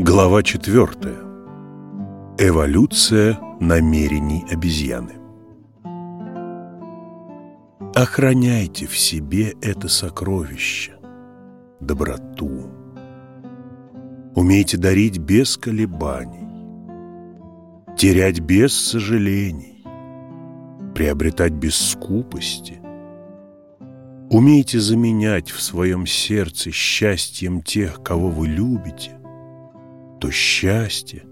Глава 4. Эволюция намерений обезьяны. Охраняйте в себе это сокровище, доброту. Умейте дарить без колебаний, терять без сожалений, приобретать без скупости. Умейте заменять в своем сердце счастьем тех, кого вы любите, то счастье,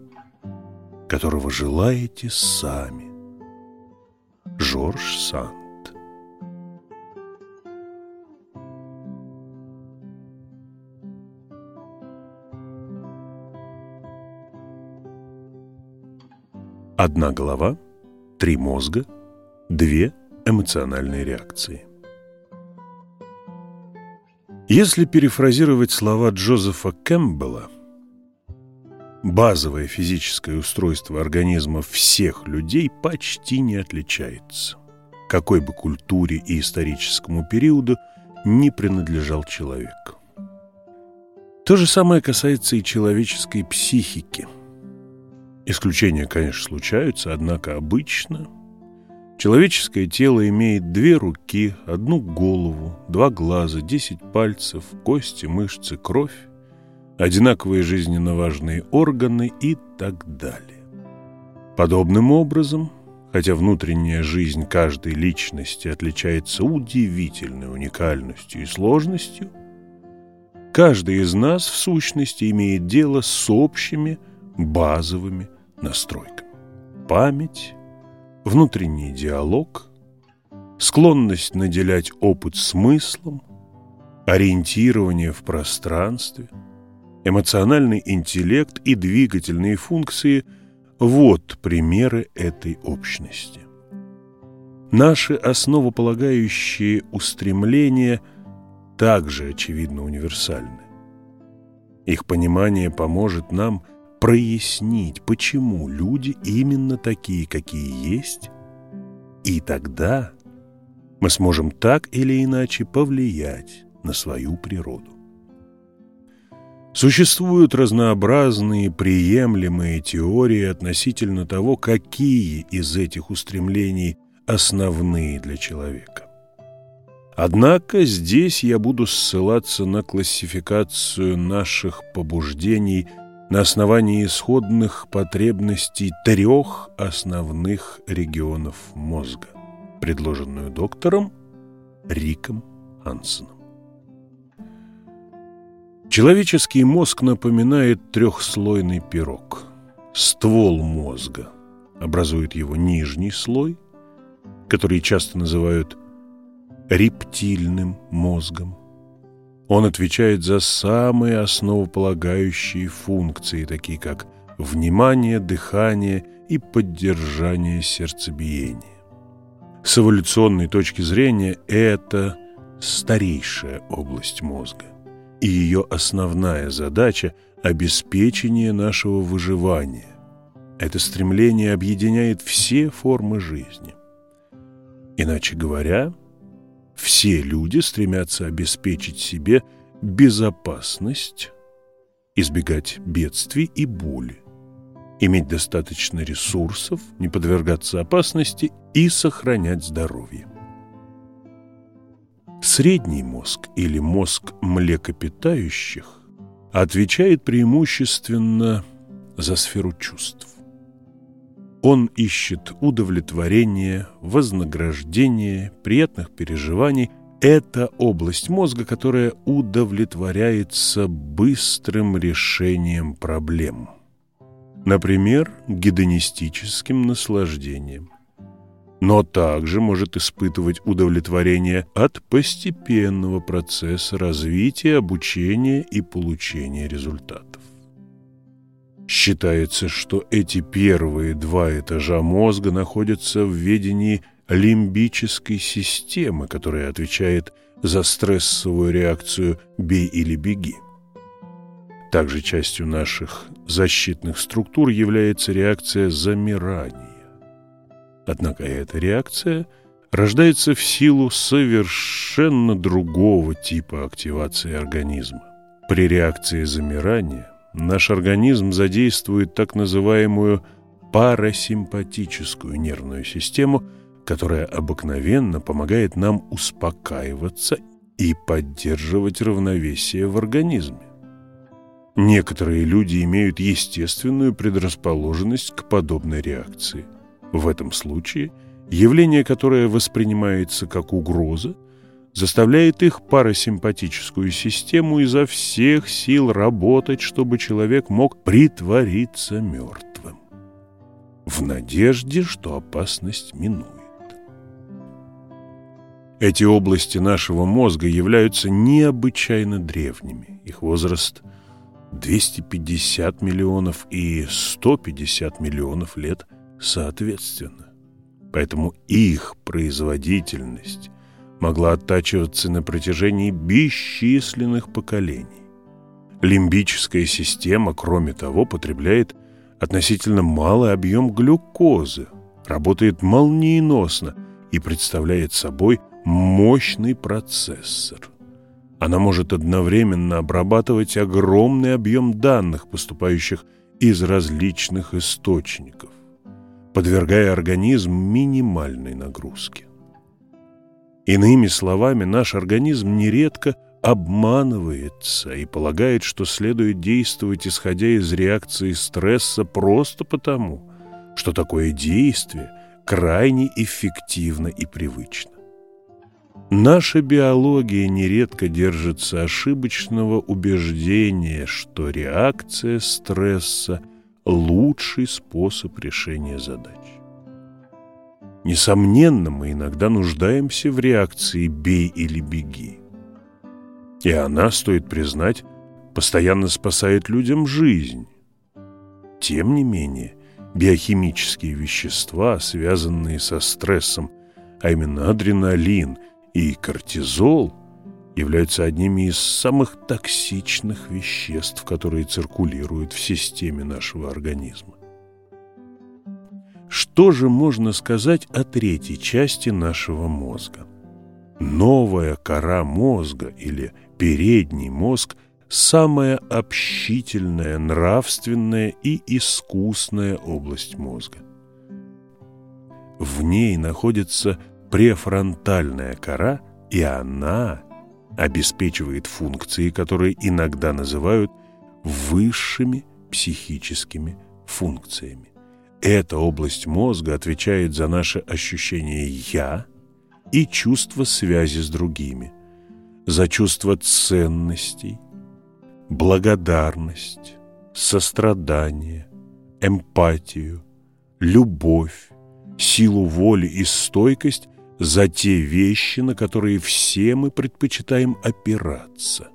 которого желаете сами. Жорж Санд Одна голова, три мозга, две эмоциональные реакции. Если перефразировать слова Джозефа Кэмпбелла, базовое физическое устройство организма всех людей почти не отличается. Какой бы культуре и историческому периоду не принадлежал человек. То же самое касается и человеческой психики. Исключения, конечно, случаются, однако обычно человеческое тело имеет две руки, одну голову, два глаза, десять пальцев, кости, мышцы, кровь одинаковые жизненно важные органы и так далее. Подобным образом, хотя внутренняя жизнь каждой личности отличается удивительной уникальностью и сложностью, каждый из нас в сущности имеет дело с общими базовыми настройками. Память, внутренний диалог, склонность наделять опыт смыслом, ориентирование в пространстве – эмоциональный интеллект и двигательные функции – вот примеры этой общности. Наши основополагающие устремления также очевидно универсальны. Их понимание поможет нам прояснить, почему люди именно такие, какие есть, и тогда мы сможем так или иначе повлиять на свою природу. Существуют разнообразные приемлемые теории относительно того, какие из этих устремлений основные для человека. Однако здесь я буду ссылаться на классификацию наших побуждений на основании исходных потребностей трех основных регионов мозга, предложенную доктором Риком Хансеном. Человеческий мозг напоминает трехслойный пирог. Ствол мозга образует его нижний слой, который часто называют рептильным мозгом. Он отвечает за самые основополагающие функции, такие как внимание, дыхание и поддержание сердцебиения. С эволюционной точки зрения это старейшая область мозга и ее основная задача – обеспечение нашего выживания. Это стремление объединяет все формы жизни. Иначе говоря, все люди стремятся обеспечить себе безопасность, избегать бедствий и боли, иметь достаточно ресурсов, не подвергаться опасности и сохранять здоровье. Средний мозг или мозг млекопитающих отвечает преимущественно за сферу чувств. Он ищет удовлетворение, вознаграждение, приятных переживаний. Это область мозга, которая удовлетворяется быстрым решением проблем. Например, гедонистическим наслаждением но также может испытывать удовлетворение от постепенного процесса развития, обучения и получения результатов. Считается, что эти первые два этажа мозга находятся в ведении лимбической системы, которая отвечает за стрессовую реакцию «бей или беги». Также частью наших защитных структур является реакция замирания. Однако эта реакция рождается в силу совершенно другого типа активации организма. При реакции замирания наш организм задействует так называемую парасимпатическую нервную систему, которая обыкновенно помогает нам успокаиваться и поддерживать равновесие в организме. Некоторые люди имеют естественную предрасположенность к подобной реакции. В этом случае явление, которое воспринимается как угроза, заставляет их парасимпатическую систему изо всех сил работать, чтобы человек мог притвориться мертвым. В надежде, что опасность минует. Эти области нашего мозга являются необычайно древними. Их возраст – 250 миллионов и 150 миллионов лет соответственно. Поэтому их производительность могла оттачиваться на протяжении бесчисленных поколений. Лимбическая система, кроме того, потребляет относительно малый объем глюкозы, работает молниеносно и представляет собой мощный процессор – она может одновременно обрабатывать огромный объем данных, поступающих из различных источников, подвергая организм минимальной нагрузке. Иными словами, наш организм нередко обманывается и полагает, что следует действовать, исходя из реакции стресса просто потому, что такое действие крайне эффективно и привычно. Наша биология нередко держится ошибочного убеждения, что реакция стресса – лучший способ решения задач. Несомненно, мы иногда нуждаемся в реакции «бей или беги». И она, стоит признать, постоянно спасает людям жизнь. Тем не менее, биохимические вещества, связанные со стрессом, а именно адреналин – и кортизол являются одними из самых токсичных веществ, которые циркулируют в системе нашего организма. Что же можно сказать о третьей части нашего мозга? Новая кора мозга или передний мозг – самая общительная, нравственная и искусная область мозга. В ней находится префронтальная кора, и она обеспечивает функции, которые иногда называют высшими психическими функциями. Эта область мозга отвечает за наше ощущение «я» и чувство связи с другими, за чувство ценностей, благодарность, сострадание, эмпатию, любовь, силу воли и стойкость за те вещи, на которые все мы предпочитаем опираться.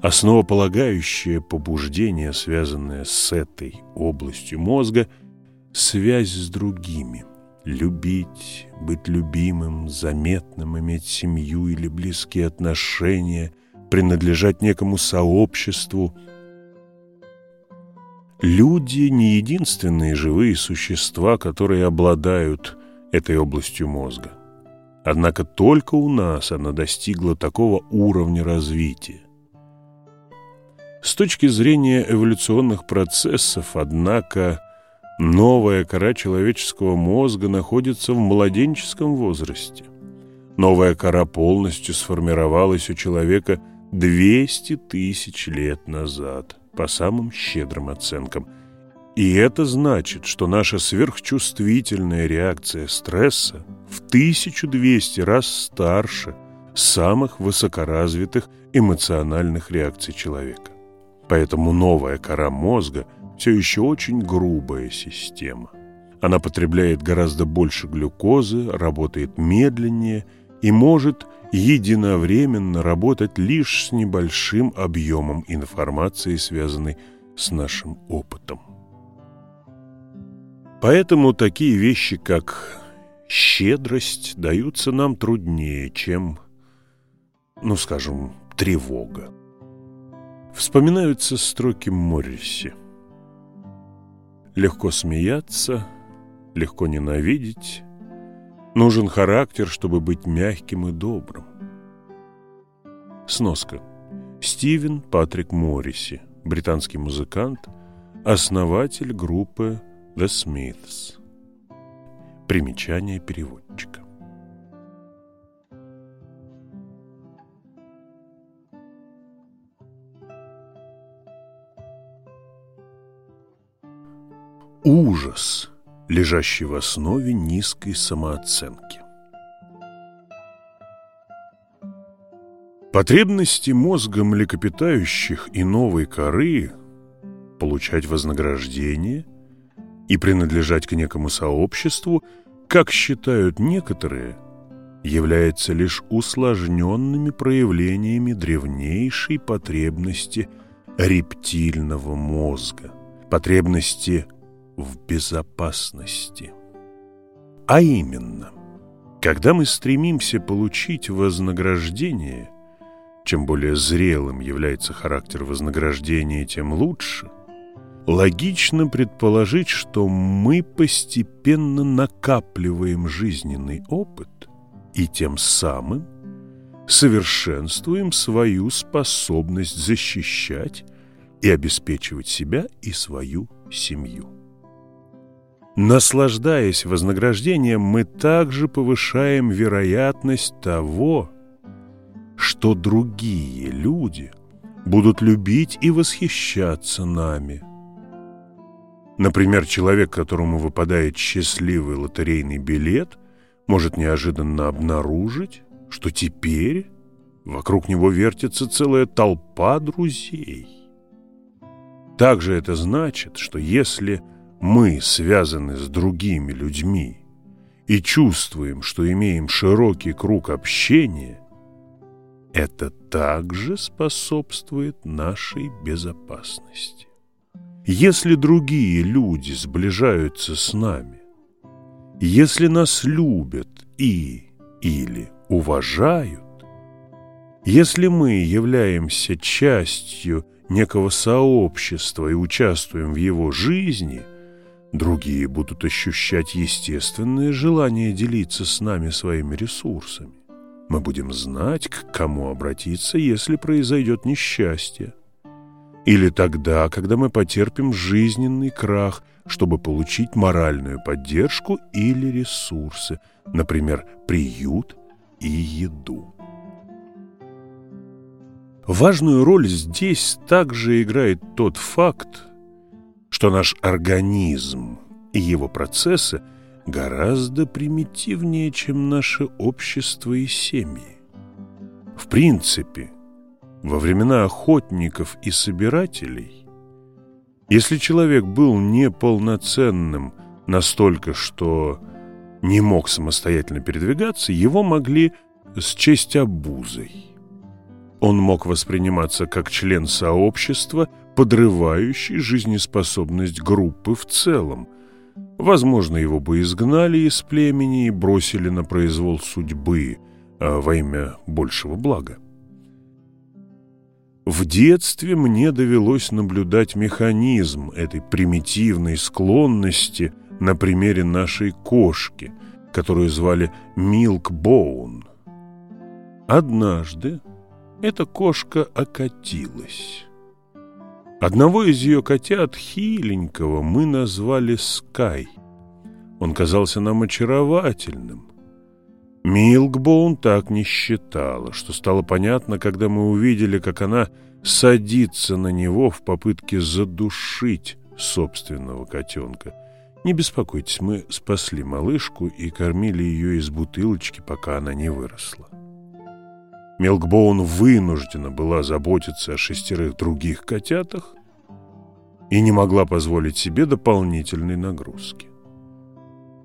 Основополагающее побуждение, связанное с этой областью мозга, связь с другими. Любить, быть любимым, заметным, иметь семью или близкие отношения, принадлежать некому сообществу. Люди не единственные живые существа, которые обладают этой областью мозга. Однако только у нас она достигла такого уровня развития. С точки зрения эволюционных процессов, однако, новая кора человеческого мозга находится в младенческом возрасте. Новая кора полностью сформировалась у человека 200 тысяч лет назад, по самым щедрым оценкам – и это значит, что наша сверхчувствительная реакция стресса в 1200 раз старше самых высокоразвитых эмоциональных реакций человека. Поэтому новая кора мозга все еще очень грубая система. Она потребляет гораздо больше глюкозы, работает медленнее и может единовременно работать лишь с небольшим объемом информации, связанной с нашим опытом. Поэтому такие вещи, как щедрость, даются нам труднее, чем, ну, скажем, тревога. Вспоминаются строки Морриси. Легко смеяться, легко ненавидеть. Нужен характер, чтобы быть мягким и добрым. Сноска. Стивен Патрик Морриси. британский музыкант, основатель группы The Smiths. Примечание переводчика. Ужас, лежащий в основе низкой самооценки. Потребности мозга млекопитающих и новой коры получать вознаграждение и принадлежать к некому сообществу, как считают некоторые, является лишь усложненными проявлениями древнейшей потребности рептильного мозга, потребности в безопасности. А именно, когда мы стремимся получить вознаграждение – чем более зрелым является характер вознаграждения, тем лучше. Логично предположить, что мы постепенно накапливаем жизненный опыт и тем самым совершенствуем свою способность защищать и обеспечивать себя и свою семью. Наслаждаясь вознаграждением, мы также повышаем вероятность того, что другие люди будут любить и восхищаться нами. Например, человек, которому выпадает счастливый лотерейный билет, может неожиданно обнаружить, что теперь вокруг него вертится целая толпа друзей. Также это значит, что если мы связаны с другими людьми и чувствуем, что имеем широкий круг общения, это также способствует нашей безопасности. Если другие люди сближаются с нами, если нас любят и или уважают, если мы являемся частью некого сообщества и участвуем в его жизни, другие будут ощущать естественное желание делиться с нами своими ресурсами мы будем знать, к кому обратиться, если произойдет несчастье. Или тогда, когда мы потерпим жизненный крах, чтобы получить моральную поддержку или ресурсы, например, приют и еду. Важную роль здесь также играет тот факт, что наш организм и его процессы – гораздо примитивнее, чем наше общество и семьи. В принципе, во времена охотников и собирателей, если человек был неполноценным настолько, что не мог самостоятельно передвигаться, его могли счесть обузой. Он мог восприниматься как член сообщества, подрывающий жизнеспособность группы в целом – Возможно, его бы изгнали из племени и бросили на произвол судьбы а во имя большего блага. В детстве мне довелось наблюдать механизм этой примитивной склонности на примере нашей кошки, которую звали Милк Боун. Однажды эта кошка окатилась. Одного из ее котят, хиленького, мы назвали Скай. Он казался нам очаровательным. Милкбоун так не считала, что стало понятно, когда мы увидели, как она садится на него в попытке задушить собственного котенка. Не беспокойтесь, мы спасли малышку и кормили ее из бутылочки, пока она не выросла. Мелкбоун вынуждена была заботиться о шестерых других котятах и не могла позволить себе дополнительной нагрузки.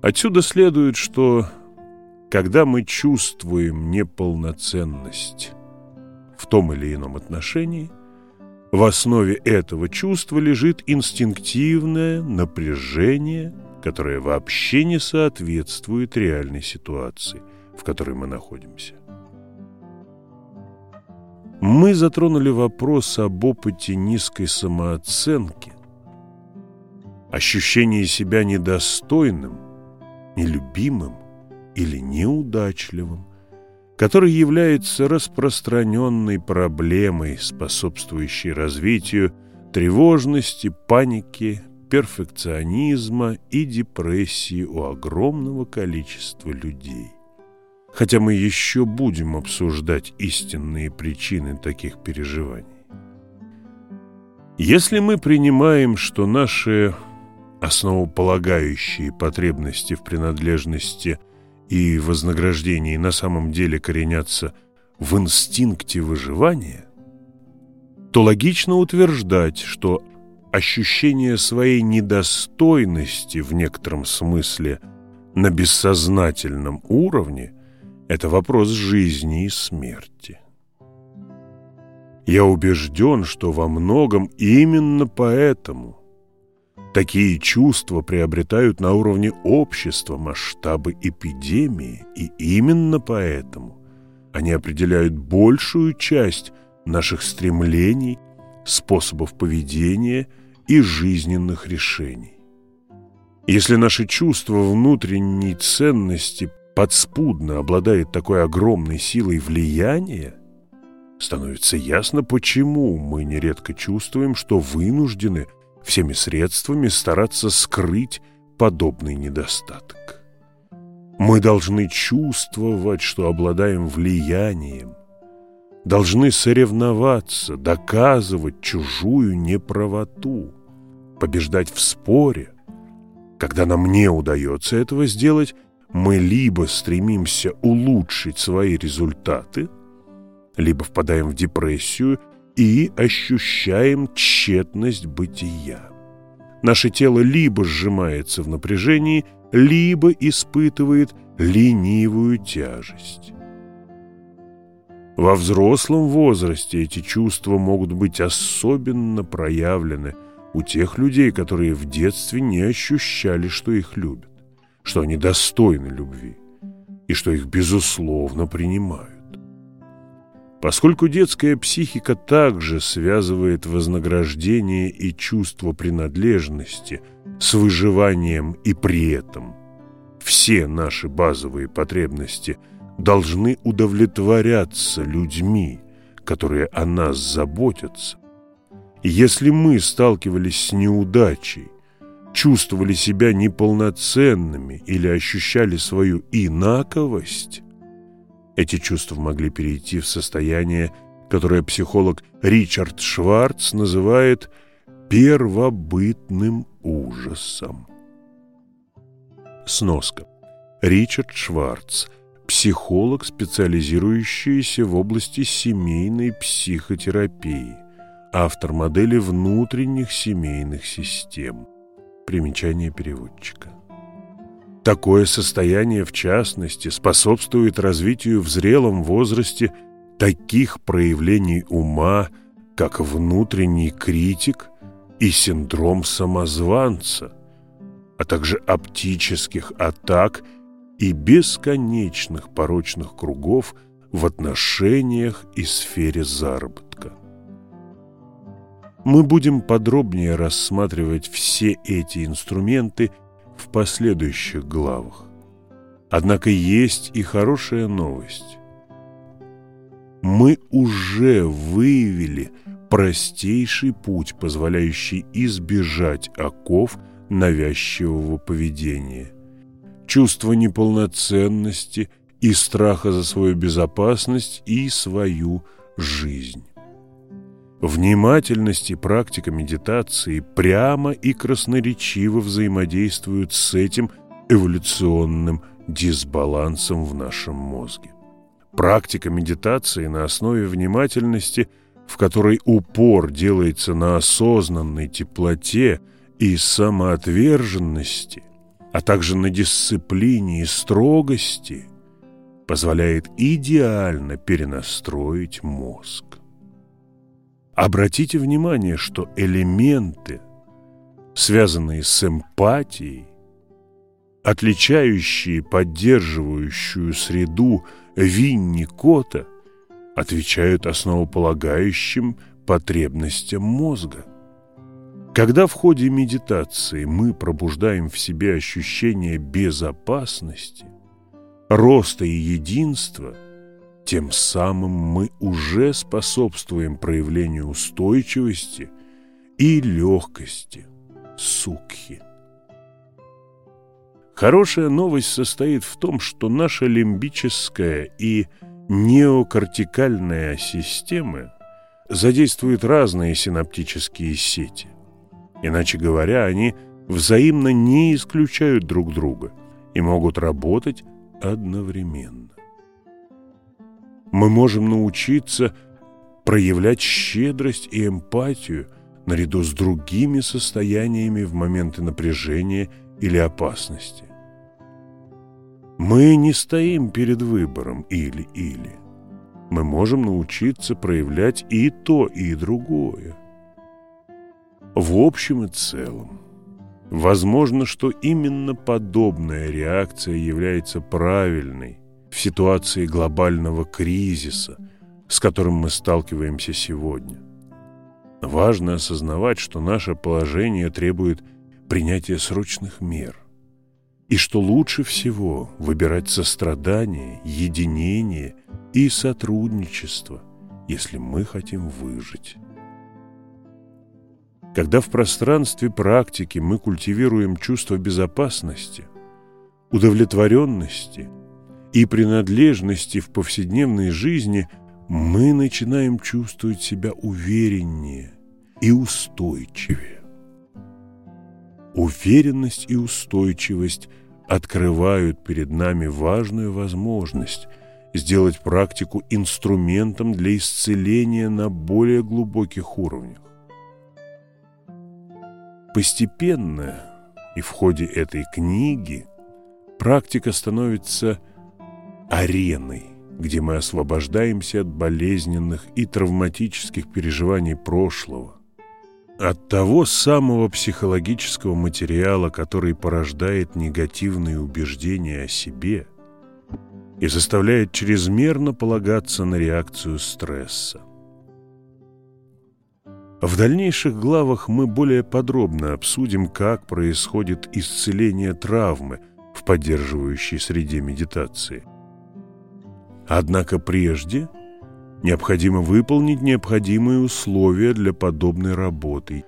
Отсюда следует, что когда мы чувствуем неполноценность в том или ином отношении, в основе этого чувства лежит инстинктивное напряжение, которое вообще не соответствует реальной ситуации, в которой мы находимся. Мы затронули вопрос об опыте низкой самооценки, ощущении себя недостойным, нелюбимым или неудачливым, который является распространенной проблемой, способствующей развитию тревожности, паники, перфекционизма и депрессии у огромного количества людей. Хотя мы еще будем обсуждать истинные причины таких переживаний. Если мы принимаем, что наши основополагающие потребности в принадлежности и вознаграждении на самом деле коренятся в инстинкте выживания, то логично утверждать, что ощущение своей недостойности в некотором смысле на бессознательном уровне – это вопрос жизни и смерти. Я убежден, что во многом именно поэтому такие чувства приобретают на уровне общества масштабы эпидемии, и именно поэтому они определяют большую часть наших стремлений, способов поведения и жизненных решений. Если наше чувство внутренней ценности подспудно обладает такой огромной силой влияния, становится ясно, почему мы нередко чувствуем, что вынуждены всеми средствами стараться скрыть подобный недостаток. Мы должны чувствовать, что обладаем влиянием, должны соревноваться, доказывать чужую неправоту, побеждать в споре. Когда нам не удается этого сделать, мы либо стремимся улучшить свои результаты – либо впадаем в депрессию и ощущаем тщетность бытия. Наше тело либо сжимается в напряжении, либо испытывает ленивую тяжесть. Во взрослом возрасте эти чувства могут быть особенно проявлены у тех людей, которые в детстве не ощущали, что их любят, что они достойны любви и что их безусловно принимают. Поскольку детская психика также связывает вознаграждение и чувство принадлежности с выживанием и при этом все наши базовые потребности должны удовлетворяться людьми, которые о нас заботятся. если мы сталкивались с неудачей, чувствовали себя неполноценными или ощущали свою инаковость, эти чувства могли перейти в состояние, которое психолог Ричард Шварц называет первобытным ужасом. Сноска. Ричард Шварц – психолог, специализирующийся в области семейной психотерапии, автор модели внутренних семейных систем. Примечание переводчика. Такое состояние, в частности, способствует развитию в зрелом возрасте таких проявлений ума, как внутренний критик и синдром самозванца, а также оптических атак и бесконечных порочных кругов в отношениях и сфере заработка. Мы будем подробнее рассматривать все эти инструменты – в последующих главах. Однако есть и хорошая новость. Мы уже выявили простейший путь, позволяющий избежать оков навязчивого поведения. Чувство неполноценности и страха за свою безопасность и свою жизнь. Внимательность и практика медитации прямо и красноречиво взаимодействуют с этим эволюционным дисбалансом в нашем мозге. Практика медитации на основе внимательности, в которой упор делается на осознанной теплоте и самоотверженности, а также на дисциплине и строгости, позволяет идеально перенастроить мозг. Обратите внимание, что элементы, связанные с эмпатией, отличающие поддерживающую среду Винни-Кота, отвечают основополагающим потребностям мозга. Когда в ходе медитации мы пробуждаем в себе ощущение безопасности, роста и единства – тем самым мы уже способствуем проявлению устойчивости и легкости сукхи. Хорошая новость состоит в том, что наша лимбическая и неокортикальная системы задействуют разные синаптические сети. Иначе говоря, они взаимно не исключают друг друга и могут работать одновременно. Мы можем научиться проявлять щедрость и эмпатию наряду с другими состояниями в моменты напряжения или опасности. Мы не стоим перед выбором или-или. Мы можем научиться проявлять и то, и другое. В общем и целом, возможно, что именно подобная реакция является правильной в ситуации глобального кризиса, с которым мы сталкиваемся сегодня. Важно осознавать, что наше положение требует принятия срочных мер, и что лучше всего выбирать сострадание, единение и сотрудничество, если мы хотим выжить. Когда в пространстве практики мы культивируем чувство безопасности, удовлетворенности и принадлежности в повседневной жизни, мы начинаем чувствовать себя увереннее и устойчивее. Уверенность и устойчивость открывают перед нами важную возможность сделать практику инструментом для исцеления на более глубоких уровнях. Постепенно и в ходе этой книги практика становится ареной, где мы освобождаемся от болезненных и травматических переживаний прошлого, от того самого психологического материала, который порождает негативные убеждения о себе и заставляет чрезмерно полагаться на реакцию стресса. В дальнейших главах мы более подробно обсудим, как происходит исцеление травмы в поддерживающей среде медитации. Однако прежде – Необходимо выполнить необходимые условия для подобной работы.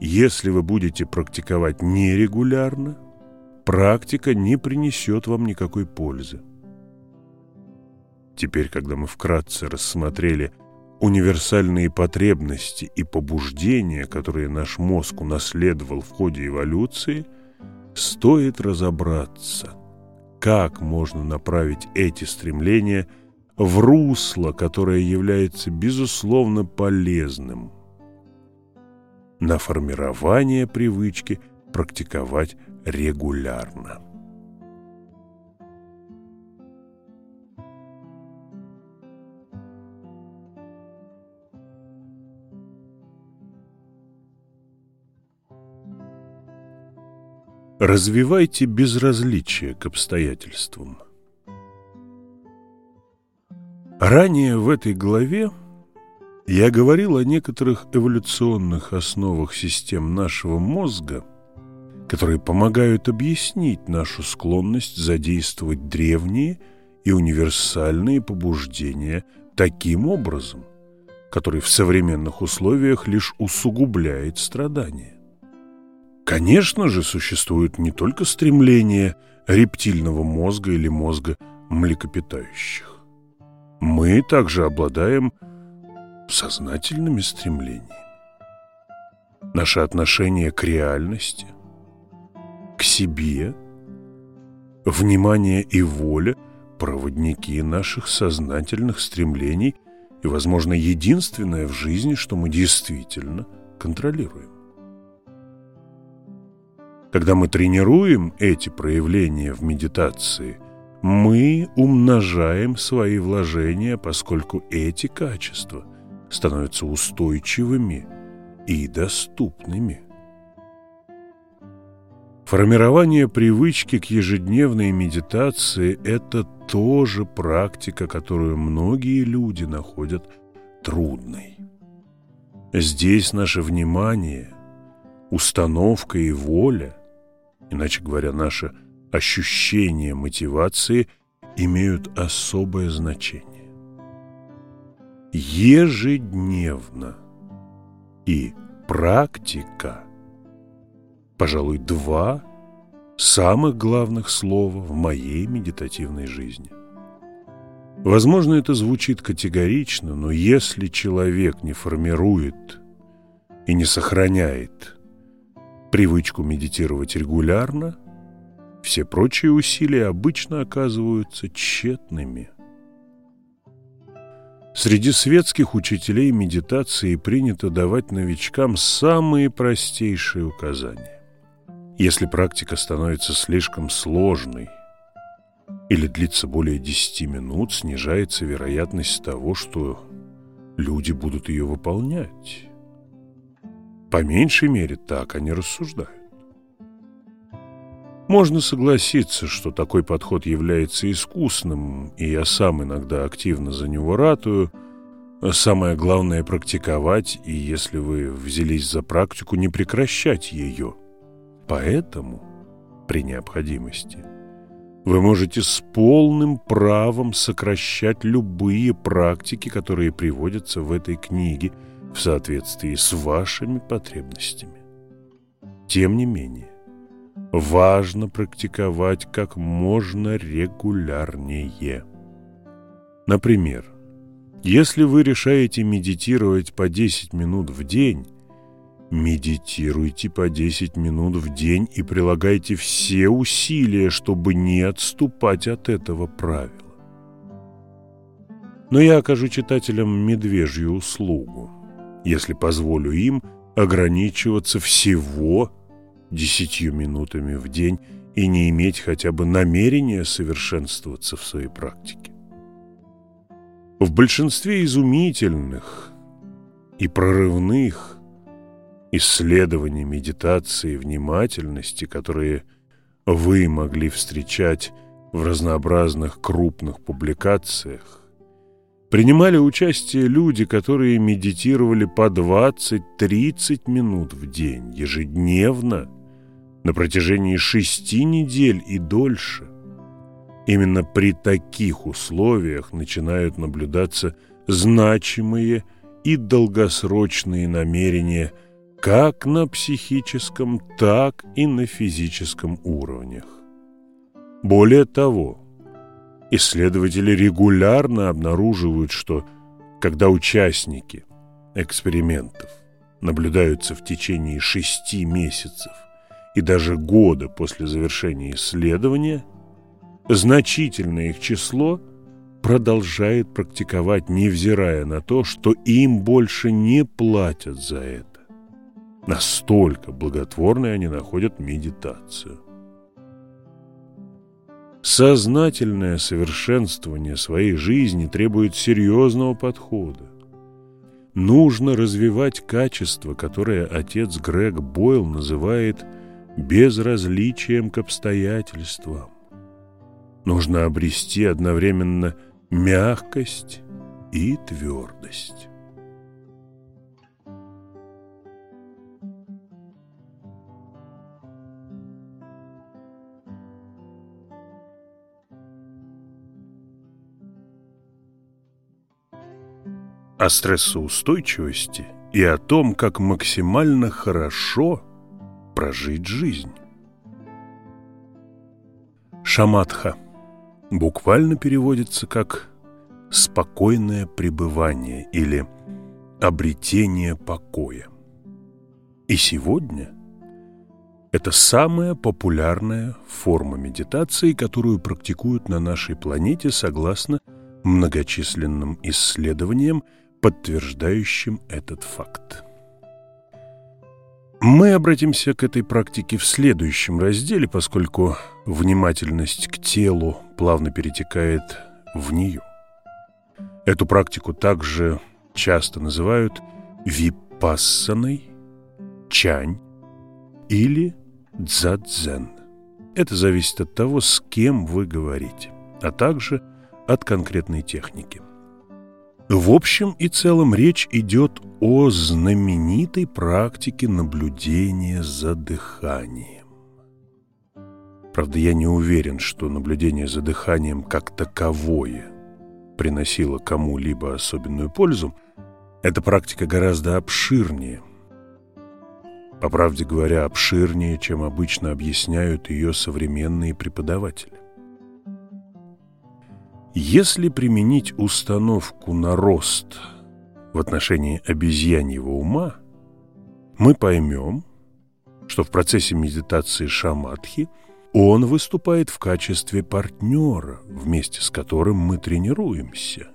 Если вы будете практиковать нерегулярно, практика не принесет вам никакой пользы. Теперь, когда мы вкратце рассмотрели универсальные потребности и побуждения, которые наш мозг унаследовал в ходе эволюции, стоит разобраться, как можно направить эти стремления – в русло, которое является безусловно полезным, на формирование привычки практиковать регулярно. Развивайте безразличие к обстоятельствам. Ранее в этой главе я говорил о некоторых эволюционных основах систем нашего мозга, которые помогают объяснить нашу склонность задействовать древние и универсальные побуждения таким образом, который в современных условиях лишь усугубляет страдания. Конечно же, существует не только стремление рептильного мозга или мозга млекопитающих. Мы также обладаем сознательными стремлениями. Наше отношение к реальности, к себе, внимание и воля – проводники наших сознательных стремлений и, возможно, единственное в жизни, что мы действительно контролируем. Когда мы тренируем эти проявления в медитации – мы умножаем свои вложения, поскольку эти качества становятся устойчивыми и доступными. Формирование привычки к ежедневной медитации – это тоже практика, которую многие люди находят трудной. Здесь наше внимание, установка и воля, иначе говоря, наше – ощущения мотивации имеют особое значение. Ежедневно и практика, пожалуй, два самых главных слова в моей медитативной жизни. Возможно, это звучит категорично, но если человек не формирует и не сохраняет привычку медитировать регулярно, все прочие усилия обычно оказываются тщетными. Среди светских учителей медитации принято давать новичкам самые простейшие указания. Если практика становится слишком сложной или длится более 10 минут, снижается вероятность того, что люди будут ее выполнять. По меньшей мере так они рассуждают. Можно согласиться, что такой подход является искусным, и я сам иногда активно за него ратую. Самое главное – практиковать, и если вы взялись за практику, не прекращать ее. Поэтому, при необходимости, вы можете с полным правом сокращать любые практики, которые приводятся в этой книге в соответствии с вашими потребностями. Тем не менее, важно практиковать как можно регулярнее. Например, если вы решаете медитировать по 10 минут в день, медитируйте по 10 минут в день и прилагайте все усилия, чтобы не отступать от этого правила. Но я окажу читателям медвежью услугу, если позволю им ограничиваться всего десятью минутами в день и не иметь хотя бы намерения совершенствоваться в своей практике. В большинстве изумительных и прорывных исследований медитации и внимательности, которые вы могли встречать в разнообразных крупных публикациях, принимали участие люди, которые медитировали по 20-30 минут в день ежедневно на протяжении шести недель и дольше. Именно при таких условиях начинают наблюдаться значимые и долгосрочные намерения как на психическом, так и на физическом уровнях. Более того, исследователи регулярно обнаруживают, что когда участники экспериментов наблюдаются в течение шести месяцев и даже года после завершения исследования, значительное их число продолжает практиковать, невзирая на то, что им больше не платят за это. Настолько благотворной они находят медитацию. Сознательное совершенствование своей жизни требует серьезного подхода. Нужно развивать качество, которое отец Грег Бойл называет – безразличием к обстоятельствам. Нужно обрести одновременно мягкость и твердость. О стрессоустойчивости и о том, как максимально хорошо – прожить жизнь. Шаматха буквально переводится как «спокойное пребывание» или «обретение покоя». И сегодня это самая популярная форма медитации, которую практикуют на нашей планете согласно многочисленным исследованиям, подтверждающим этот факт. Мы обратимся к этой практике в следующем разделе, поскольку внимательность к телу плавно перетекает в нее. Эту практику также часто называют випассаной, чань или дзадзен. Это зависит от того, с кем вы говорите, а также от конкретной техники. В общем и целом речь идет о знаменитой практике наблюдения за дыханием. Правда, я не уверен, что наблюдение за дыханием как таковое приносило кому-либо особенную пользу. Эта практика гораздо обширнее по правде говоря, обширнее, чем обычно объясняют ее современные преподаватели. Если применить установку на рост в отношении обезьяньего ума, мы поймем, что в процессе медитации шаматхи он выступает в качестве партнера, вместе с которым мы тренируемся.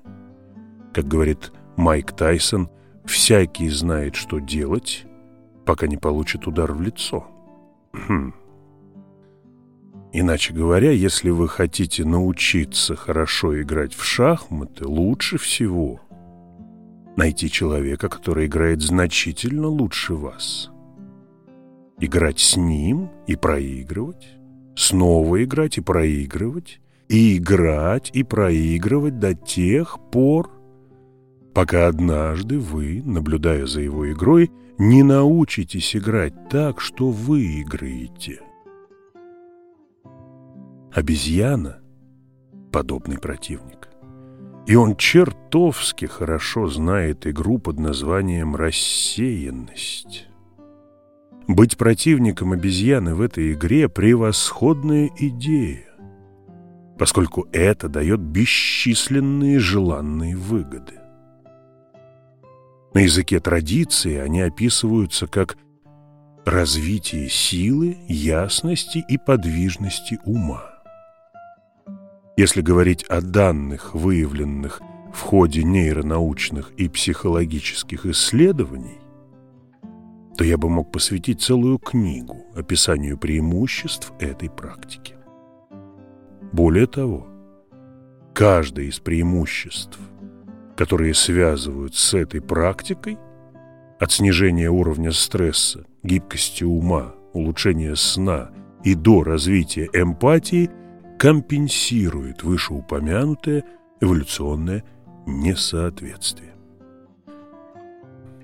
Как говорит Майк Тайсон, всякий знает, что делать, пока не получит удар в лицо. Хм. Иначе говоря, если вы хотите научиться хорошо играть в шахматы, лучше всего найти человека, который играет значительно лучше вас. Играть с ним и проигрывать, снова играть и проигрывать, и играть и проигрывать до тех пор, пока однажды вы, наблюдая за его игрой, не научитесь играть так, что выиграете. Обезьяна – подобный противник. И он чертовски хорошо знает игру под названием «рассеянность». Быть противником обезьяны в этой игре – превосходная идея, поскольку это дает бесчисленные желанные выгоды. На языке традиции они описываются как развитие силы, ясности и подвижности ума. Если говорить о данных, выявленных в ходе нейронаучных и психологических исследований, то я бы мог посвятить целую книгу описанию преимуществ этой практики. Более того, каждое из преимуществ, которые связывают с этой практикой, от снижения уровня стресса, гибкости ума, улучшения сна и до развития эмпатии – компенсирует вышеупомянутое эволюционное несоответствие.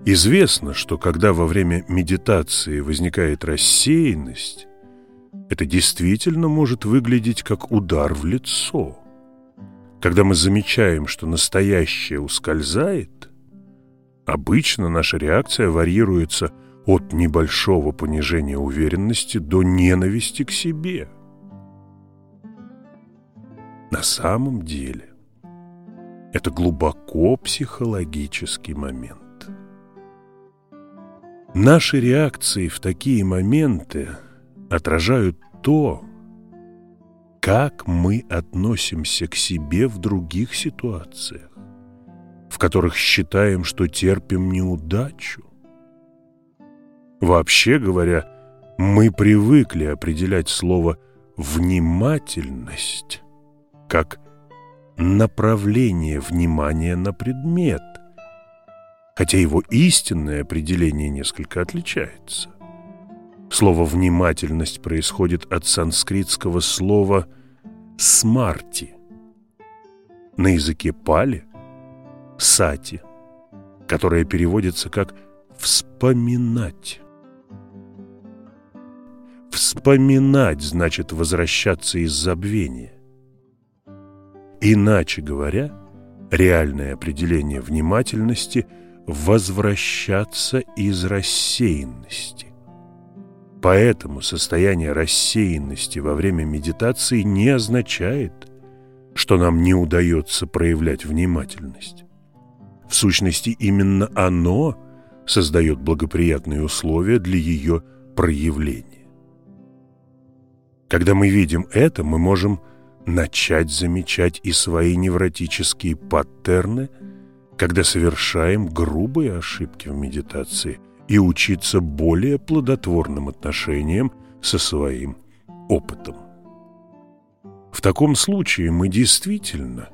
Известно, что когда во время медитации возникает рассеянность, это действительно может выглядеть как удар в лицо. Когда мы замечаем, что настоящее ускользает, обычно наша реакция варьируется от небольшого понижения уверенности до ненависти к себе – на самом деле это глубоко психологический момент. Наши реакции в такие моменты отражают то, как мы относимся к себе в других ситуациях, в которых считаем, что терпим неудачу. Вообще говоря, мы привыкли определять слово «внимательность» как направление внимания на предмет, хотя его истинное определение несколько отличается. Слово «внимательность» происходит от санскритского слова «смарти». На языке пали – «сати», которое переводится как «вспоминать». Вспоминать значит возвращаться из забвения. Иначе говоря, реальное определение внимательности – возвращаться из рассеянности. Поэтому состояние рассеянности во время медитации не означает, что нам не удается проявлять внимательность. В сущности, именно оно создает благоприятные условия для ее проявления. Когда мы видим это, мы можем начать замечать и свои невротические паттерны, когда совершаем грубые ошибки в медитации и учиться более плодотворным отношениям со своим опытом. В таком случае мы действительно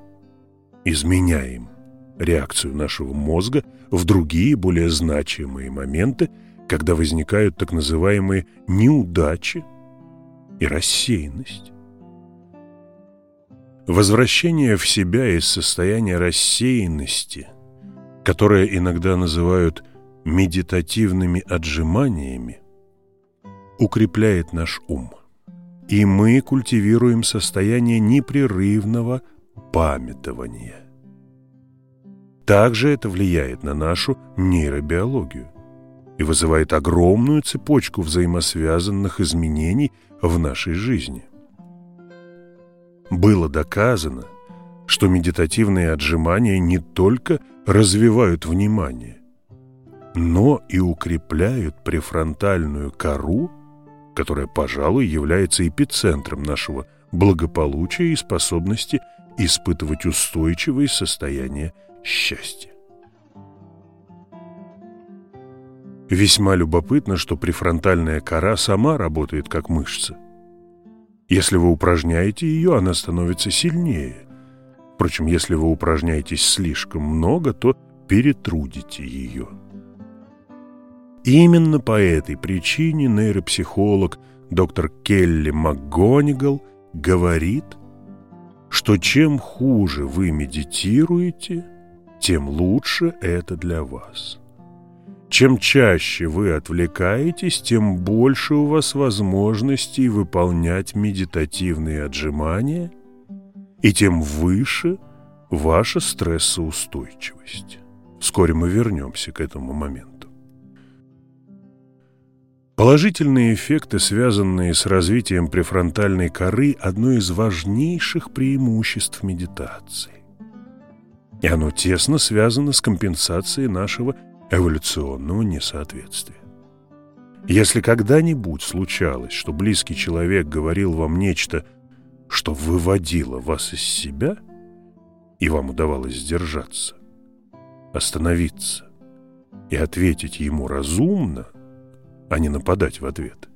изменяем реакцию нашего мозга в другие более значимые моменты, когда возникают так называемые неудачи и рассеянность. Возвращение в себя из состояния рассеянности, которое иногда называют медитативными отжиманиями, укрепляет наш ум. И мы культивируем состояние непрерывного памятования. Также это влияет на нашу нейробиологию. и вызывает огромную цепочку взаимосвязанных изменений в нашей жизни. Было доказано, что медитативные отжимания не только развивают внимание, но и укрепляют префронтальную кору, которая, пожалуй, является эпицентром нашего благополучия и способности испытывать устойчивые состояния счастья. Весьма любопытно, что префронтальная кора сама работает как мышца. Если вы упражняете ее, она становится сильнее. Впрочем, если вы упражняетесь слишком много, то перетрудите ее. Именно по этой причине нейропсихолог доктор Келли МакГонигал говорит, что чем хуже вы медитируете, тем лучше это для вас. Чем чаще вы отвлекаетесь, тем больше у вас возможностей выполнять медитативные отжимания, и тем выше ваша стрессоустойчивость. Вскоре мы вернемся к этому моменту. Положительные эффекты, связанные с развитием префронтальной коры, одно из важнейших преимуществ медитации. И оно тесно связано с компенсацией нашего эволюционного несоответствия. Если когда-нибудь случалось, что близкий человек говорил вам нечто, что выводило вас из себя, и вам удавалось сдержаться, остановиться и ответить ему разумно, а не нападать в ответ,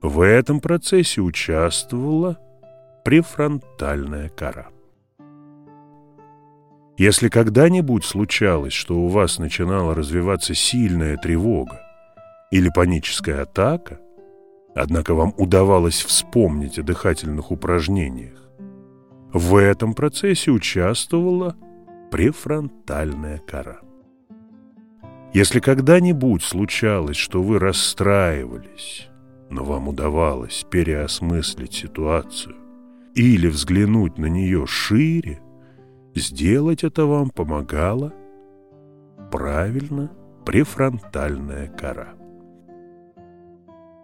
в этом процессе участвовала префронтальная кора. Если когда-нибудь случалось, что у вас начинала развиваться сильная тревога или паническая атака, однако вам удавалось вспомнить о дыхательных упражнениях, в этом процессе участвовала префронтальная кора. Если когда-нибудь случалось, что вы расстраивались, но вам удавалось переосмыслить ситуацию или взглянуть на нее шире, Сделать это вам помогала правильно префронтальная кора.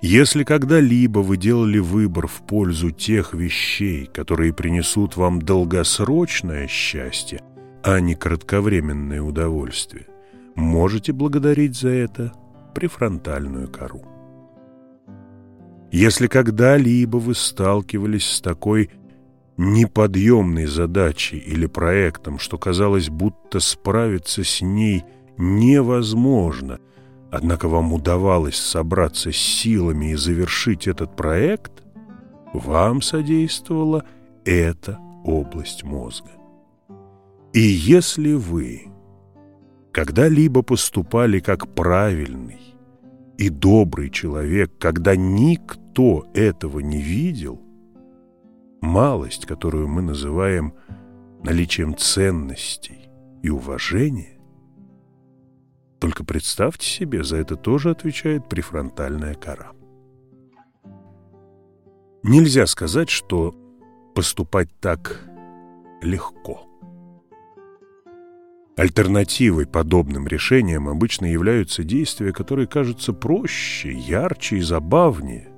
Если когда-либо вы делали выбор в пользу тех вещей, которые принесут вам долгосрочное счастье, а не кратковременное удовольствие, можете благодарить за это префронтальную кору. Если когда-либо вы сталкивались с такой неподъемной задачей или проектом, что казалось, будто справиться с ней невозможно, однако вам удавалось собраться с силами и завершить этот проект, вам содействовала эта область мозга. И если вы когда-либо поступали как правильный и добрый человек, когда никто этого не видел – малость, которую мы называем наличием ценностей и уважения, только представьте себе, за это тоже отвечает префронтальная кора. Нельзя сказать, что поступать так легко. Альтернативой подобным решениям обычно являются действия, которые кажутся проще, ярче и забавнее.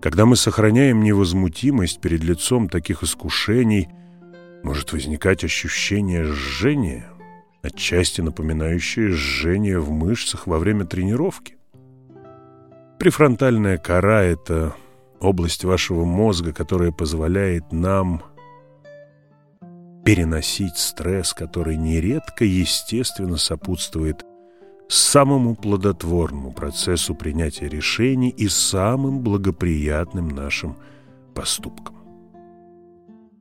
Когда мы сохраняем невозмутимость перед лицом таких искушений, может возникать ощущение жжения, отчасти напоминающее жжение в мышцах во время тренировки. Префронтальная кора – это область вашего мозга, которая позволяет нам переносить стресс, который нередко естественно сопутствует самому плодотворному процессу принятия решений и самым благоприятным нашим поступкам.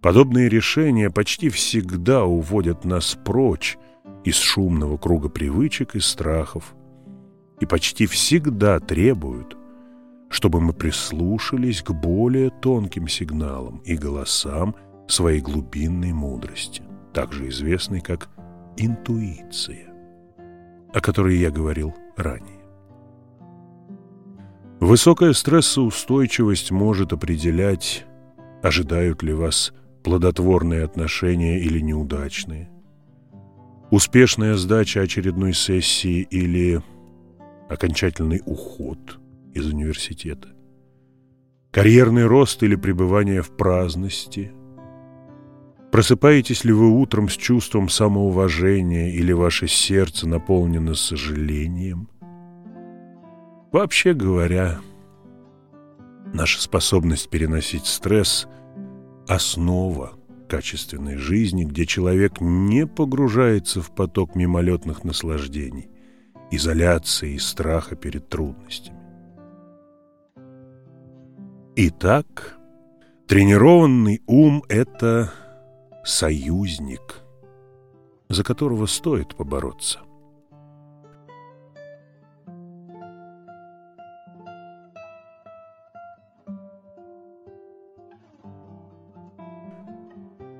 Подобные решения почти всегда уводят нас прочь из шумного круга привычек и страхов и почти всегда требуют, чтобы мы прислушались к более тонким сигналам и голосам своей глубинной мудрости, также известной как интуиция о которой я говорил ранее. Высокая стрессоустойчивость может определять, ожидают ли вас плодотворные отношения или неудачные, успешная сдача очередной сессии или окончательный уход из университета, карьерный рост или пребывание в праздности – Просыпаетесь ли вы утром с чувством самоуважения или ваше сердце наполнено сожалением? Вообще говоря, наша способность переносить стресс – основа качественной жизни, где человек не погружается в поток мимолетных наслаждений, изоляции и страха перед трудностями. Итак, тренированный ум – это – союзник, за которого стоит побороться.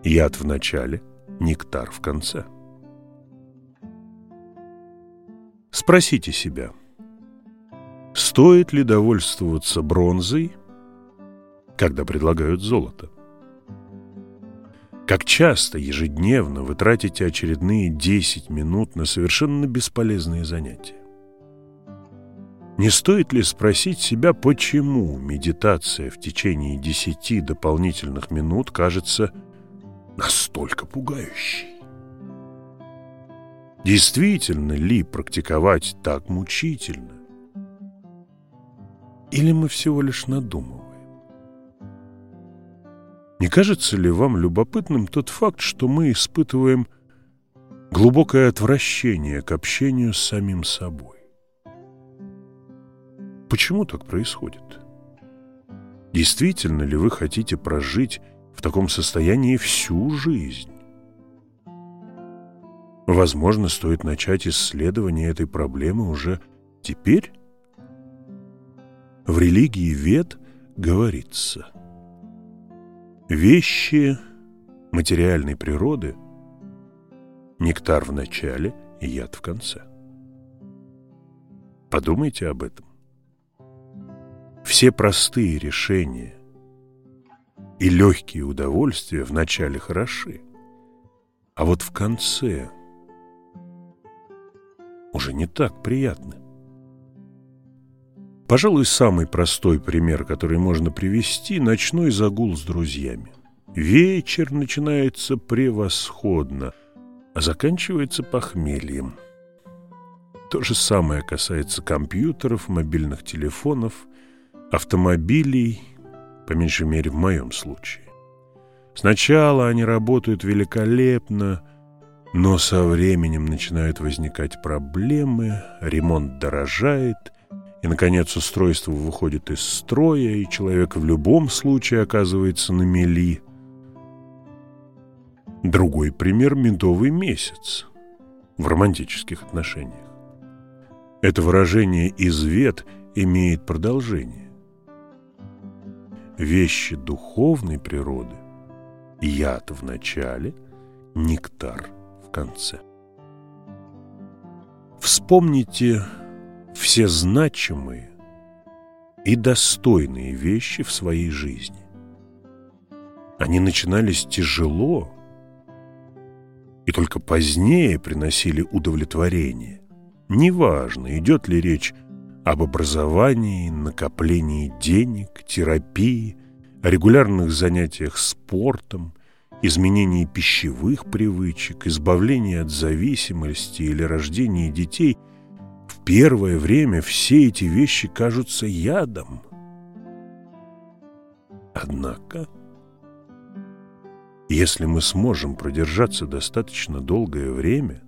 Яд в начале, нектар в конце. Спросите себя, стоит ли довольствоваться бронзой, когда предлагают золото? Как часто ежедневно вы тратите очередные 10 минут на совершенно бесполезные занятия? Не стоит ли спросить себя, почему медитация в течение 10 дополнительных минут кажется настолько пугающей? Действительно ли практиковать так мучительно? Или мы всего лишь надумываем? Не кажется ли вам любопытным тот факт, что мы испытываем глубокое отвращение к общению с самим собой? Почему так происходит? Действительно ли вы хотите прожить в таком состоянии всю жизнь? Возможно, стоит начать исследование этой проблемы уже теперь? В религии Вед говорится – Вещи материальной природы – нектар в начале и яд в конце. Подумайте об этом. Все простые решения и легкие удовольствия в начале хороши, а вот в конце уже не так приятны. Пожалуй, самый простой пример, который можно привести – ночной загул с друзьями. Вечер начинается превосходно, а заканчивается похмельем. То же самое касается компьютеров, мобильных телефонов, автомобилей, по меньшей мере в моем случае. Сначала они работают великолепно, но со временем начинают возникать проблемы, ремонт дорожает – и, наконец, устройство выходит из строя, и человек в любом случае оказывается на мели. Другой пример – медовый месяц в романтических отношениях. Это выражение «извет» имеет продолжение. Вещи духовной природы – яд в начале, нектар в конце. Вспомните все значимые и достойные вещи в своей жизни. Они начинались тяжело и только позднее приносили удовлетворение. Неважно, идет ли речь об образовании, накоплении денег, терапии, о регулярных занятиях спортом, изменении пищевых привычек, избавлении от зависимости или рождении детей – первое время все эти вещи кажутся ядом. Однако, если мы сможем продержаться достаточно долгое время,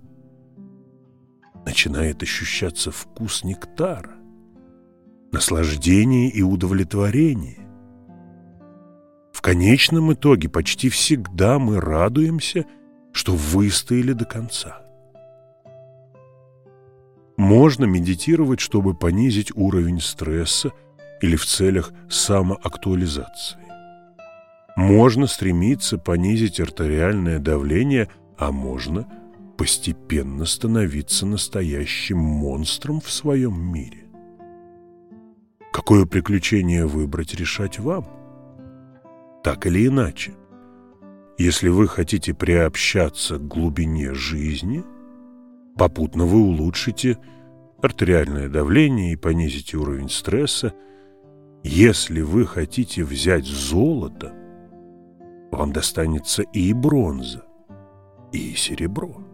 начинает ощущаться вкус нектара, наслаждение и удовлетворение. В конечном итоге почти всегда мы радуемся, что выстояли до конца. Можно медитировать, чтобы понизить уровень стресса или в целях самоактуализации. Можно стремиться понизить артериальное давление, а можно постепенно становиться настоящим монстром в своем мире. Какое приключение выбрать, решать вам. Так или иначе, если вы хотите приобщаться к глубине жизни – Попутно вы улучшите артериальное давление и понизите уровень стресса. Если вы хотите взять золото, вам достанется и бронза, и серебро.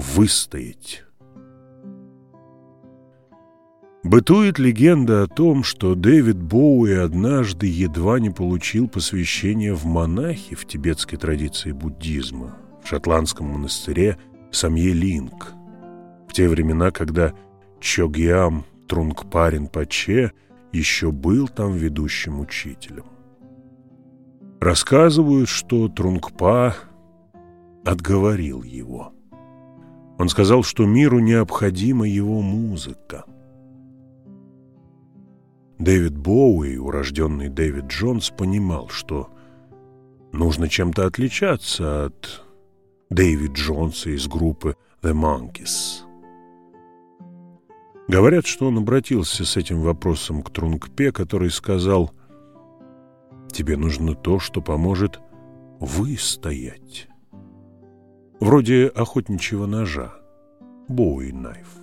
Выстоять. Бытует легенда о том, что Дэвид Боуи однажды едва не получил посвящение в монахи в тибетской традиции буддизма, в шотландском монастыре Самье-Линг, в те времена, когда Чогьям Трунгпарин Паче еще был там ведущим учителем. Рассказывают, что Трунгпа отговорил его – он сказал, что миру необходима его музыка. Дэвид Боуи, урожденный Дэвид Джонс, понимал, что нужно чем-то отличаться от Дэвид Джонса из группы The Monkeys. Говорят, что он обратился с этим вопросом к Трунгпе, который сказал «Тебе нужно то, что поможет выстоять» вроде охотничьего ножа, knife.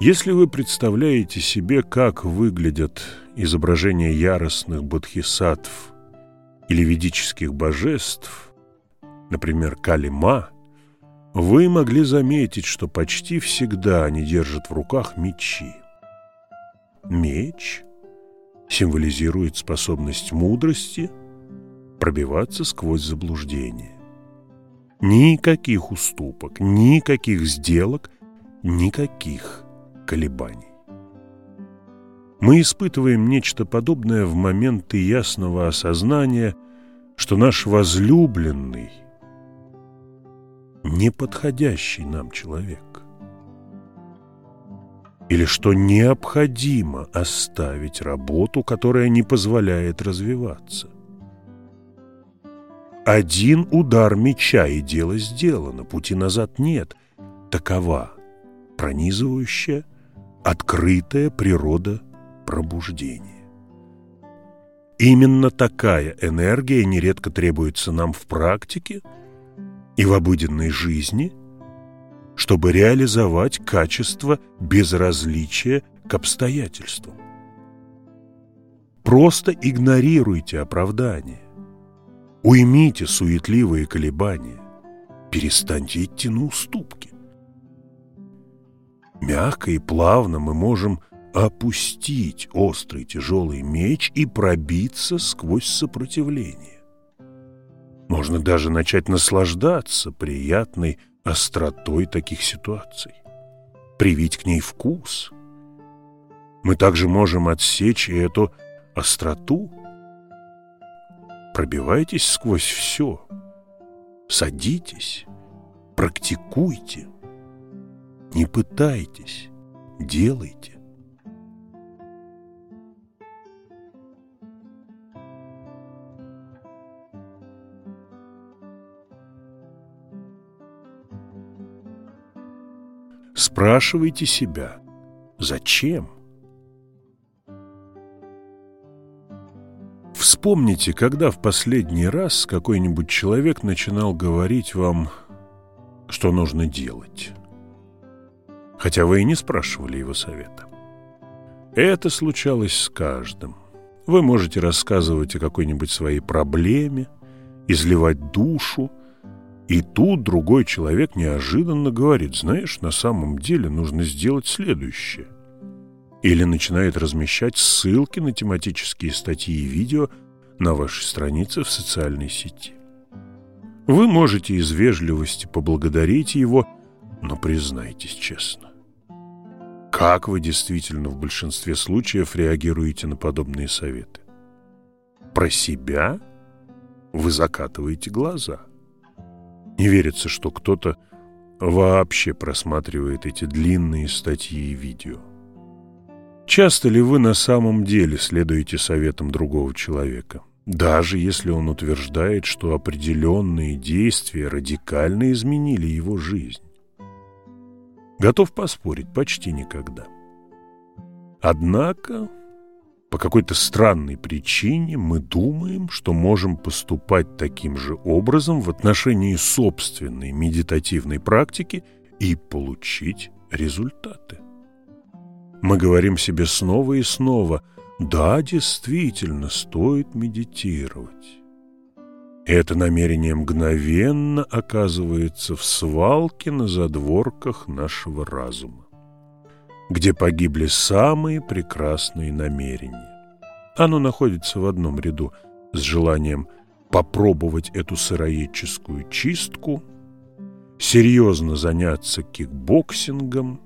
Если вы представляете себе, как выглядят изображения яростных бодхисаттв или ведических божеств, например, Калима, вы могли заметить, что почти всегда они держат в руках мечи. Меч символизирует способность мудрости пробиваться сквозь заблуждение. Никаких уступок, никаких сделок, никаких колебаний. Мы испытываем нечто подобное в моменты ясного осознания, что наш возлюбленный – неподходящий нам человек. Или что необходимо оставить работу, которая не позволяет развиваться. Один удар меча, и дело сделано, пути назад нет. Такова пронизывающая, открытая природа пробуждения. Именно такая энергия нередко требуется нам в практике и в обыденной жизни, чтобы реализовать качество безразличия к обстоятельствам. Просто игнорируйте оправдания. Уймите суетливые колебания, перестаньте идти на уступки. Мягко и плавно мы можем опустить острый тяжелый меч и пробиться сквозь сопротивление. Можно даже начать наслаждаться приятной остротой таких ситуаций, привить к ней вкус. Мы также можем отсечь эту остроту Пробивайтесь сквозь все. Садитесь, практикуйте. Не пытайтесь, делайте. Спрашивайте себя, зачем? Вспомните, когда в последний раз какой-нибудь человек начинал говорить вам, что нужно делать, хотя вы и не спрашивали его совета. Это случалось с каждым. Вы можете рассказывать о какой-нибудь своей проблеме, изливать душу, и тут другой человек неожиданно говорит, знаешь, на самом деле нужно сделать следующее или начинает размещать ссылки на тематические статьи и видео на вашей странице в социальной сети. Вы можете из вежливости поблагодарить его, но признайтесь честно. Как вы действительно в большинстве случаев реагируете на подобные советы? Про себя вы закатываете глаза. Не верится, что кто-то вообще просматривает эти длинные статьи и видео. Часто ли вы на самом деле следуете советам другого человека, даже если он утверждает, что определенные действия радикально изменили его жизнь? Готов поспорить, почти никогда. Однако, по какой-то странной причине мы думаем, что можем поступать таким же образом в отношении собственной медитативной практики и получить результаты. Мы говорим себе снова и снова «Да, действительно, стоит медитировать». Это намерение мгновенно оказывается в свалке на задворках нашего разума, где погибли самые прекрасные намерения. Оно находится в одном ряду с желанием попробовать эту сыроедческую чистку, серьезно заняться кикбоксингом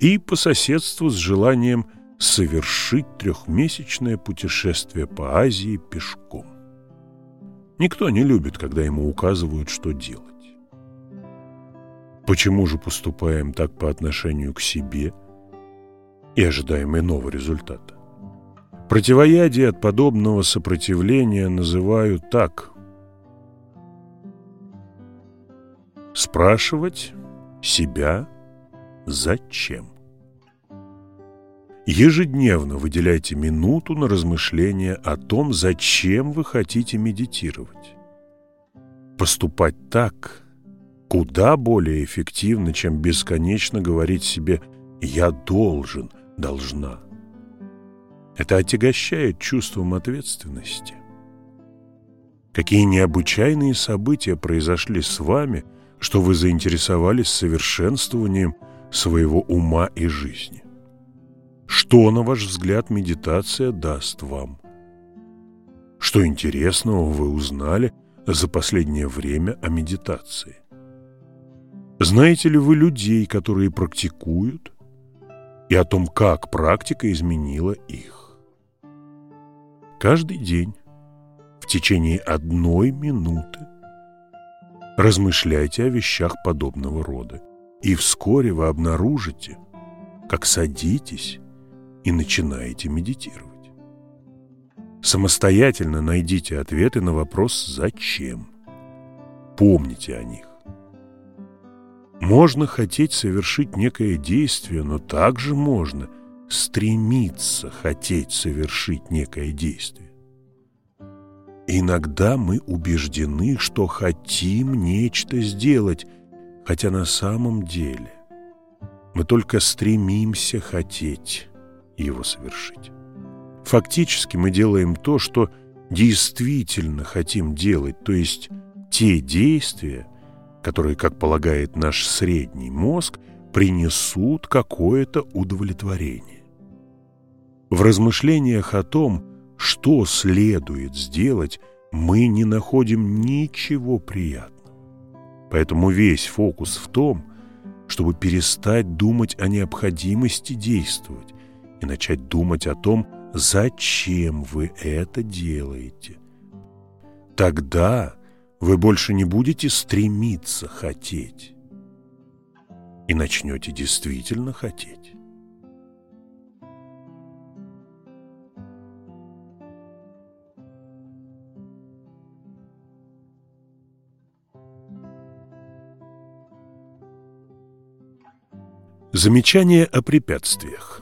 и по соседству с желанием совершить трехмесячное путешествие по Азии пешком. Никто не любит, когда ему указывают, что делать. Почему же поступаем так по отношению к себе и ожидаем иного результата? Противоядие от подобного сопротивления называют так. Спрашивать себя зачем. Ежедневно выделяйте минуту на размышление о том, зачем вы хотите медитировать. Поступать так куда более эффективно, чем бесконечно говорить себе «я должен», «должна». Это отягощает чувством ответственности. Какие необычайные события произошли с вами, что вы заинтересовались совершенствованием своего ума и жизни. Что, на ваш взгляд, медитация даст вам? Что интересного вы узнали за последнее время о медитации? Знаете ли вы людей, которые практикуют, и о том, как практика изменила их? Каждый день, в течение одной минуты, размышляйте о вещах подобного рода, и вскоре вы обнаружите, как садитесь и начинаете медитировать. Самостоятельно найдите ответы на вопрос «Зачем?». Помните о них. Можно хотеть совершить некое действие, но также можно стремиться хотеть совершить некое действие. Иногда мы убеждены, что хотим нечто сделать, хотя на самом деле мы только стремимся хотеть его совершить. Фактически мы делаем то, что действительно хотим делать, то есть те действия, которые, как полагает наш средний мозг, принесут какое-то удовлетворение. В размышлениях о том, что следует сделать, мы не находим ничего приятного. Поэтому весь фокус в том, чтобы перестать думать о необходимости действовать и начать думать о том, зачем вы это делаете. Тогда вы больше не будете стремиться хотеть и начнете действительно хотеть. Замечание о препятствиях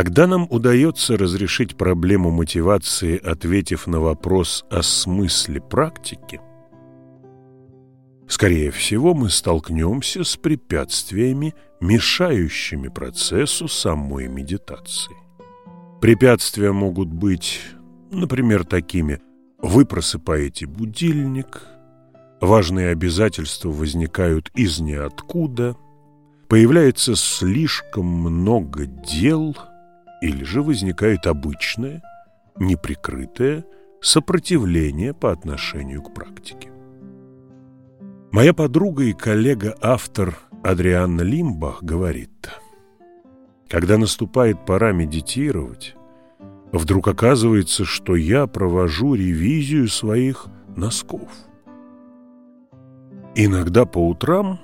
Когда нам удается разрешить проблему мотивации, ответив на вопрос о смысле практики, скорее всего, мы столкнемся с препятствиями, мешающими процессу самой медитации. Препятствия могут быть, например, такими «Вы просыпаете будильник», «Важные обязательства возникают из ниоткуда», «Появляется слишком много дел», или же возникает обычное, неприкрытое сопротивление по отношению к практике. Моя подруга и коллега-автор Адрианна Лимбах говорит, когда наступает пора медитировать, вдруг оказывается, что я провожу ревизию своих носков. Иногда по утрам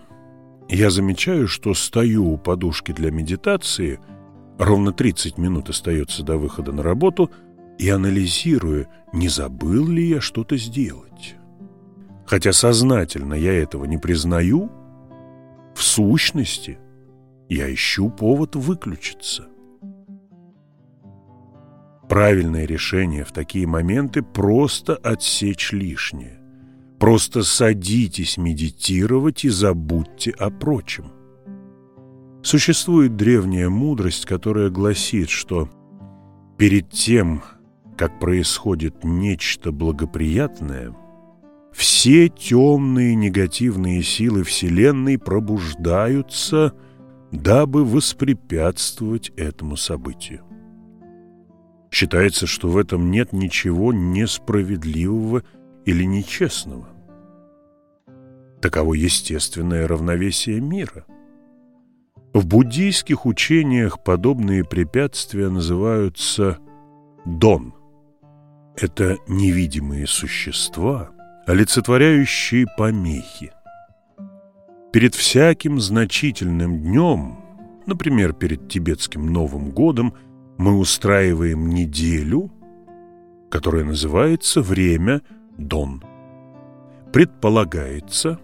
я замечаю, что стою у подушки для медитации – Ровно 30 минут остается до выхода на работу и анализирую, не забыл ли я что-то сделать. Хотя сознательно я этого не признаю, в сущности я ищу повод выключиться. Правильное решение в такие моменты просто отсечь лишнее. Просто садитесь медитировать и забудьте о прочем. Существует древняя мудрость, которая гласит, что перед тем, как происходит нечто благоприятное, все темные негативные силы Вселенной пробуждаются, дабы воспрепятствовать этому событию. Считается, что в этом нет ничего несправедливого или нечестного. Таково естественное равновесие мира. В буддийских учениях подобные препятствия называются «дон». Это невидимые существа, олицетворяющие помехи. Перед всяким значительным днем, например, перед тибетским Новым годом – мы устраиваем неделю, которая называется «Время Дон». Предполагается,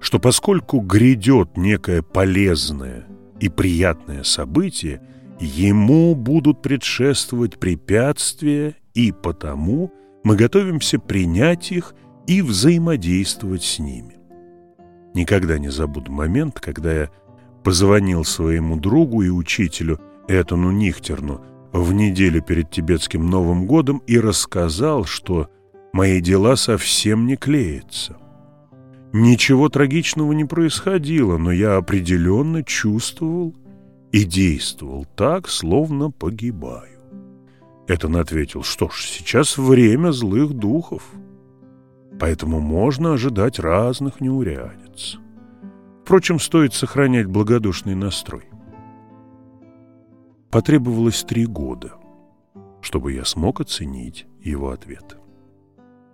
что поскольку грядет некое полезное и приятное событие, ему будут предшествовать препятствия, и потому мы готовимся принять их и взаимодействовать с ними. Никогда не забуду момент, когда я позвонил своему другу и учителю Этону Нихтерну в неделю перед тибетским Новым годом и рассказал, что мои дела совсем не клеятся. Ничего трагичного не происходило, но я определенно чувствовал и действовал так, словно погибаю. Этон ответил, что ж, сейчас время злых духов, поэтому можно ожидать разных неурядиц. Впрочем, стоит сохранять благодушный настрой. Потребовалось три года, чтобы я смог оценить его ответ.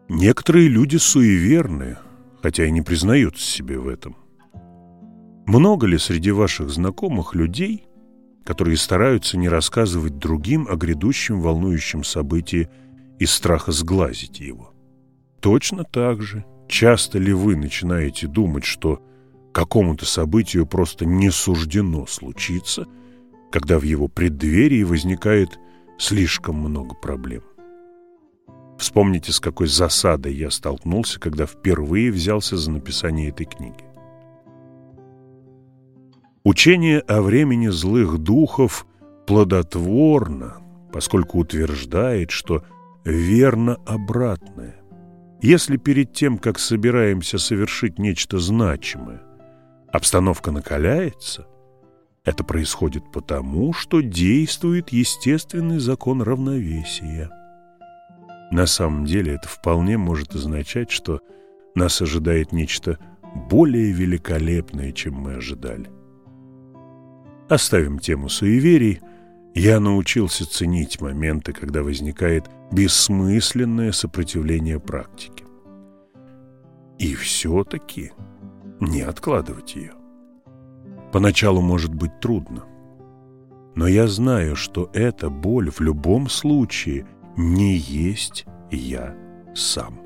Некоторые люди суеверны, хотя и не признаются себе в этом. Много ли среди ваших знакомых людей, которые стараются не рассказывать другим о грядущем волнующем событии из страха сглазить его? Точно так же, часто ли вы начинаете думать, что какому-то событию просто не суждено случиться – когда в его преддверии возникает слишком много проблем. Вспомните, с какой засадой я столкнулся, когда впервые взялся за написание этой книги. Учение о времени злых духов плодотворно, поскольку утверждает, что верно обратное. Если перед тем, как собираемся совершить нечто значимое, обстановка накаляется, это происходит потому, что действует естественный закон равновесия. На самом деле это вполне может означать, что нас ожидает нечто более великолепное, чем мы ожидали. Оставим тему суеверий. Я научился ценить моменты, когда возникает бессмысленное сопротивление практике. И все-таки не откладывать ее. Поначалу может быть трудно. Но я знаю, что эта боль в любом случае не есть я сам.